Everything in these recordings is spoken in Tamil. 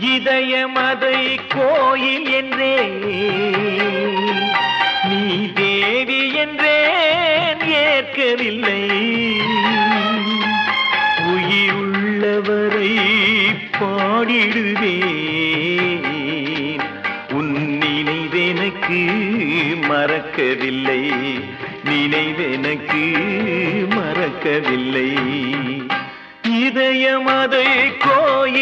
இதயமதை கோயில் என்றே. நீ தேவி என்றேன் ஏற்கவில்லை. உயிருள்ளவரை பாடிடுவேன். மறக்கவில்லை. நினைவெனக்கு மறக்கவில்லை. இதயமதை கோயில்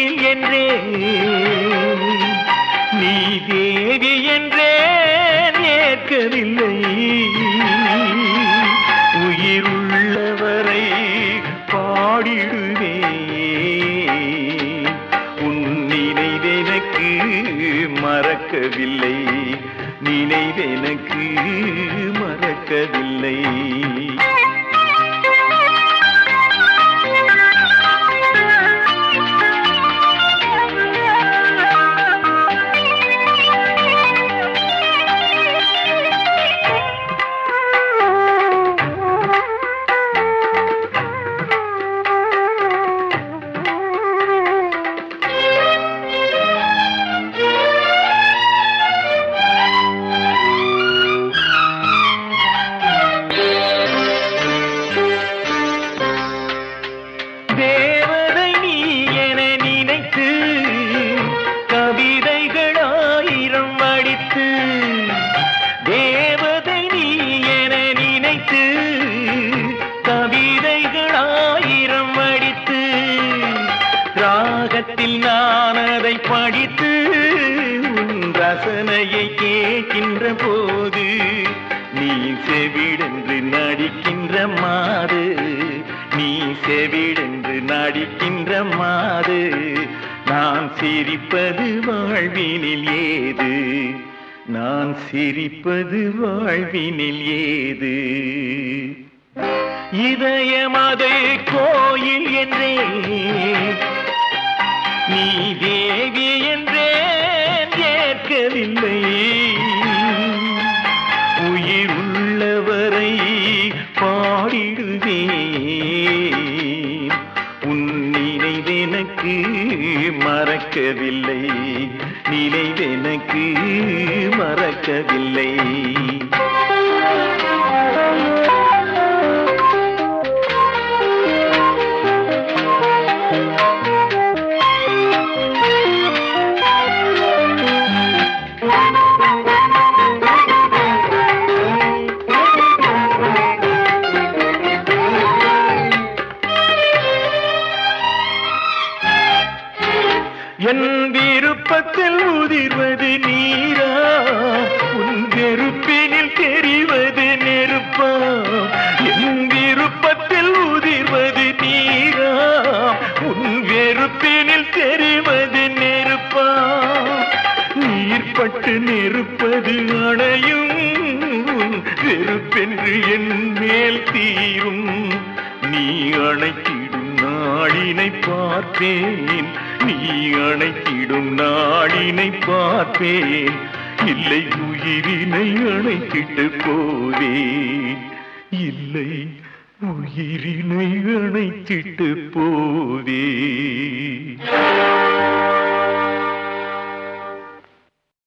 மறக்கவில்லை. நினைவெனக்கு மறக்கவில்லை. ராகத்தில் நான் அதை படித்து உன் ரசனையை கேட்கின்ற போது நீ செவிடென்று நடிக்கின்ற மாது நீ செவிடென்று நடிக்கின்ற மாது நான் சிரிப்பது வாழ்வினில் ஏது? நான் சிரிப்பது வாழ்வினில் ஏது? இதயமதை கோயில் என்றே நீ தேவி என்றேன் ஏற்கவில்லை. உயிர் உள்ளவரை பாடிடுவேன். உன் நினைவெனக்கு மறக்கவில்லை. நினைவெனக்கு மறக்கவில்லை. என் விருப்பத்தில் உதிர்வது நீரா? உன் வெறுப்பினில் தெரிவது நெருப்பா? என் விருப்பத்தில் உதிர்வது நீரா? உன் வெறுப்பினில் தெரிவது நெருப்பா? நீர்பட்டு நெருப்பது அணையும். வெறுப்பென்று என் மேல் தீ பார்ப்பேன். நீ அணைத்திடும் நாளினை பார்ப்பேன். இல்லை உயிரினை அணைத்திட்டு போவேன். இல்லை உயிரினை அணைத்திட்டு போவே